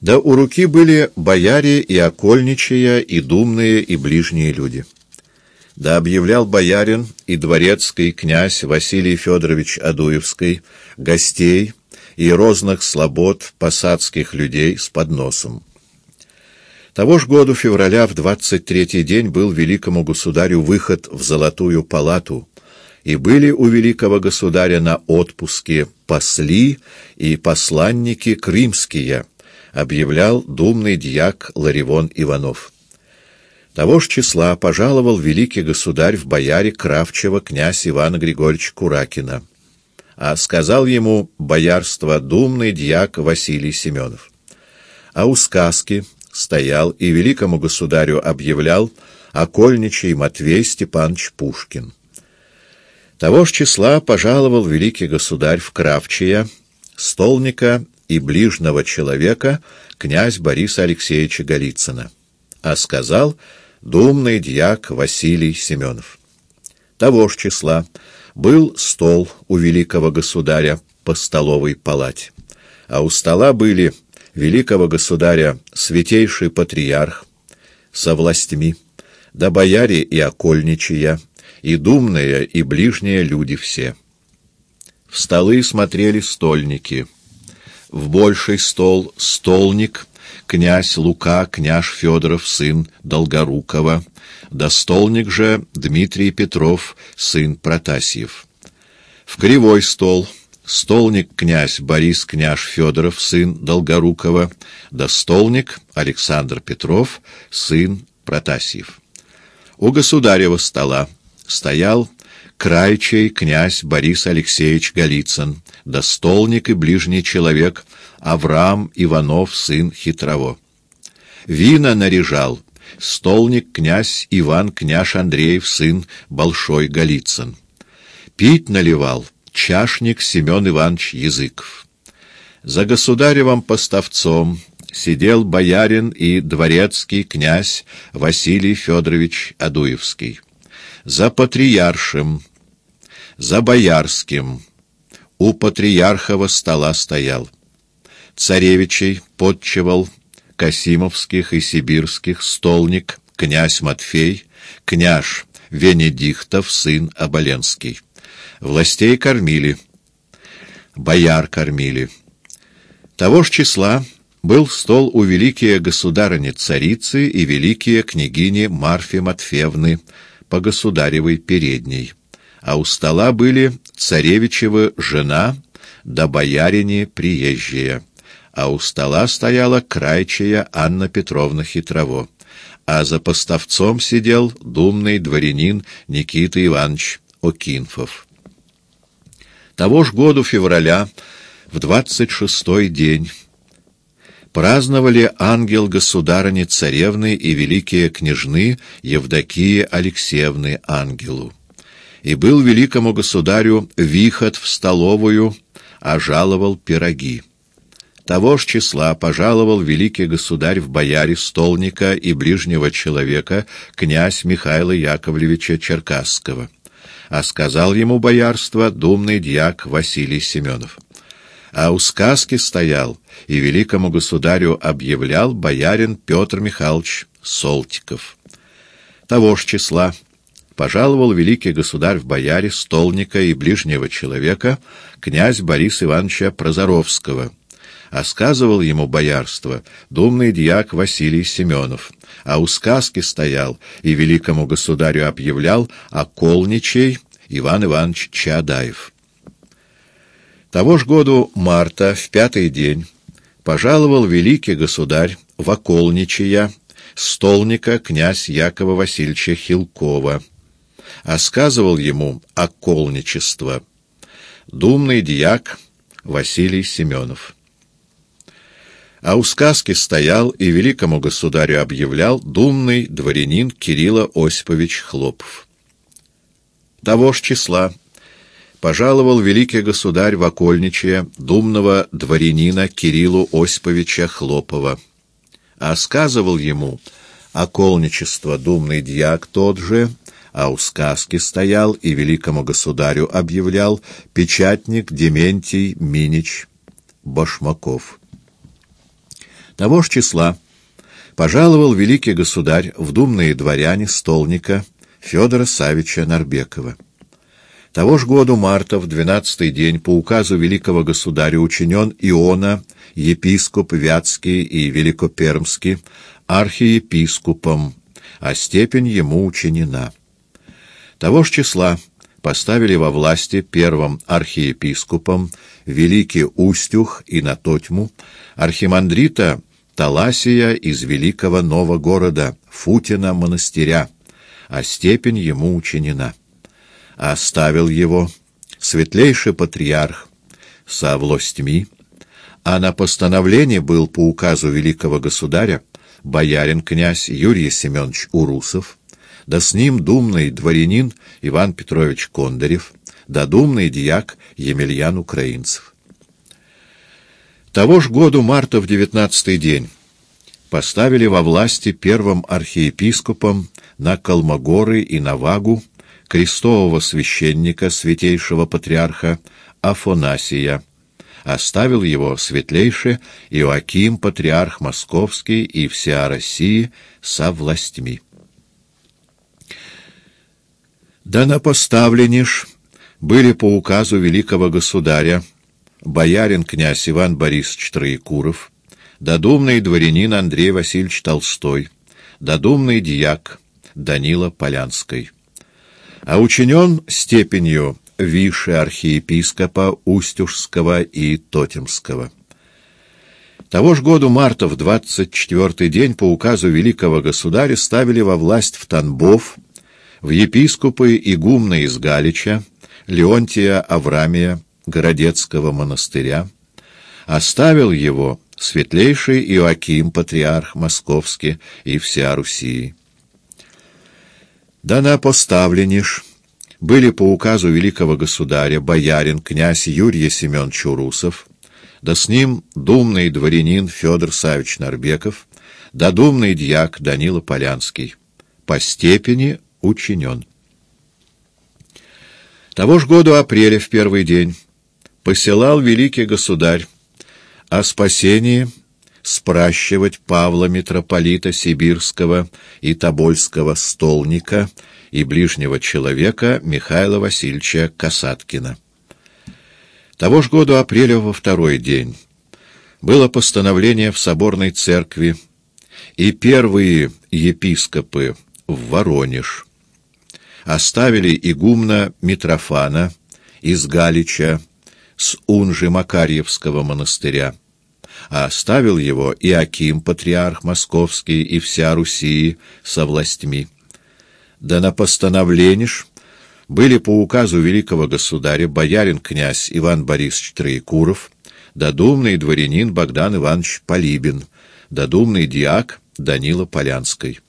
Да у руки были бояре и окольничие, и думные, и ближние люди. Да объявлял боярин и дворецкий князь Василий Федорович Адуевский гостей и розных слобод посадских людей с подносом. Того ж году февраля в двадцать третий день был великому государю выход в Золотую палату, и были у великого государя на отпуске посли и посланники крымские, объявлял думный дьяк Ларивон Иванов. Того ж числа пожаловал великий государь в бояре Кравчева князь Ивана Григорьевича Куракина, а сказал ему боярство думный дьяк Василий Семенов. А у сказки стоял и великому государю объявлял окольничий Матвей Степанович Пушкин. Того ж числа пожаловал великий государь в Кравчия, столника и ближнего человека князь Бориса Алексеевича Голицына, а сказал — думный дьяк Василий Семенов. Того ж числа был стол у великого государя по столовой палате, а у стола были великого государя святейший патриарх со властьми, да бояре и окольничья, и думные, и ближние люди все. В столы смотрели стольники. В больший стол — столник князь Лука, княж Федоров, сын Долгорукова, достолник же Дмитрий Петров, сын Протасьев. В кривой стол столник князь Борис, княж Федоров, сын Долгорукова, достолник Александр Петров, сын Протасьев. У государева стола стоял крайчей князь Борис Алексеевич Голицын, достолник и ближний человек Авраам Иванов, сын Хитрово. Вина наряжал столник князь Иван княж Андреев, сын Большой Голицын. Пить наливал чашник Семен Иванович Языков. За государевым поставцом сидел боярин и дворецкий князь Василий Федорович Адуевский. За патриаршим, за боярским у патриархова стола стоял царевичей подчевал Касимовских и Сибирских столник князь Матфей, княж Венедиктов, сын Оболенский. Властей кормили, бояр кормили. Того ж числа был стол у великие государыни-царицы и великие княгини Марфи Матфевны по государевой передней, а у стола были царевичева жена да боярине приезжие а у стола стояла крайчая Анна Петровна Хитрово, а за поставцом сидел думный дворянин Никита Иванович Окинфов. Того ж году февраля, в двадцать шестой день, праздновали ангел государыни царевны и великие княжны Евдокии Алексеевны ангелу. И был великому государю вихот в столовую, а жаловал пироги. Того ж числа пожаловал великий государь в бояре столника и ближнего человека, князь Михаила Яковлевича Черкасского. А сказал ему боярство думный дьяк Василий Семенов. А у сказки стоял и великому государю объявлял боярин Петр Михайлович Солтиков. Того ж числа пожаловал великий государь в бояре столника и ближнего человека, князь Борис Ивановича Прозоровского — а сказывал ему боярство думный дьяк Василий Семенов, а у сказки стоял и великому государю объявлял околничей Иван Иванович Чаадаев. Того ж году марта, в пятый день, пожаловал великий государь в околничия столника князь Якова Васильевича Хилкова, а сказывал ему околничество. Думный дьяк Василий Семенов. А у сказки стоял и великому государю объявлял думный дворянин Кирилла Осипович Хлопов. Того ж числа пожаловал великий государь в окольничье думного дворянина Кириллу Осиповича Хлопова, а сказывал ему околничество думный дьяк тот же, а у сказки стоял и великому государю объявлял печатник Дементий Минич Башмаков. Того ж числа пожаловал великий государь в думные дворяне столника Федора Савича Нарбекова. Того ж году марта, в двенадцатый день, по указу великого государя учинен Иона, епископ Вятский и Великопермский, архиепископом, а степень ему учинена. Того ж числа поставили во власти первым архиепископом Великий Устюх и Натотьму, архимандрита Таласия из великого нового города, Футина монастыря, а степень ему учинена. Оставил его светлейший патриарх со властьми, а на постановление был по указу великого государя боярин-князь Юрий Семенович Урусов, да с ним думный дворянин Иван Петрович Кондарев, да думный дьяк Емельян Украинцев. Того ж году марта в девятнадцатый день поставили во власти первым архиепископом на Калмогоры и Навагу крестового священника святейшего патриарха Афонасия, оставил его светлейше Иоаким, патриарх московский и вся Россия со властьми. Да на были по указу великого государя боярин князь Иван Борисович Троекуров, додумный дворянин Андрей Васильевич Толстой, додумный дьяк Данила Полянской. А учинен степенью више архиепископа Устюжского и Тотемского. Того ж году марта в двадцать четвертый день по указу великого государя ставили во власть в Танбов в епископы игумна из Галича, Леонтия Аврамия, Городецкого монастыря, оставил его светлейший Иоаким, патриарх московский и вся Руси. Да на поставлениш были по указу великого государя боярин князь Юрий Семенович Урусов, да с ним думный дворянин Федор Савич Нарбеков, да думный дьяк Данила Полянский. По степени учинен. Того ж году апреля в первый день посылал великий государь о спасении спращивать Павла митрополита Сибирского и Тобольского столника и ближнего человека Михаила Васильевича Касаткина. Того ж году апреля во второй день было постановление в соборной церкви, и первые епископы в Воронеж оставили игумна Митрофана из Галича с Унжи Макарьевского монастыря, а оставил его и Аким, патриарх московский, и вся Руси со властьми. Да на постановлениш были по указу великого государя боярин-князь Иван Борисович Троекуров, додумный дворянин Богдан Иванович Полибин, додумный диак Данила Полянской.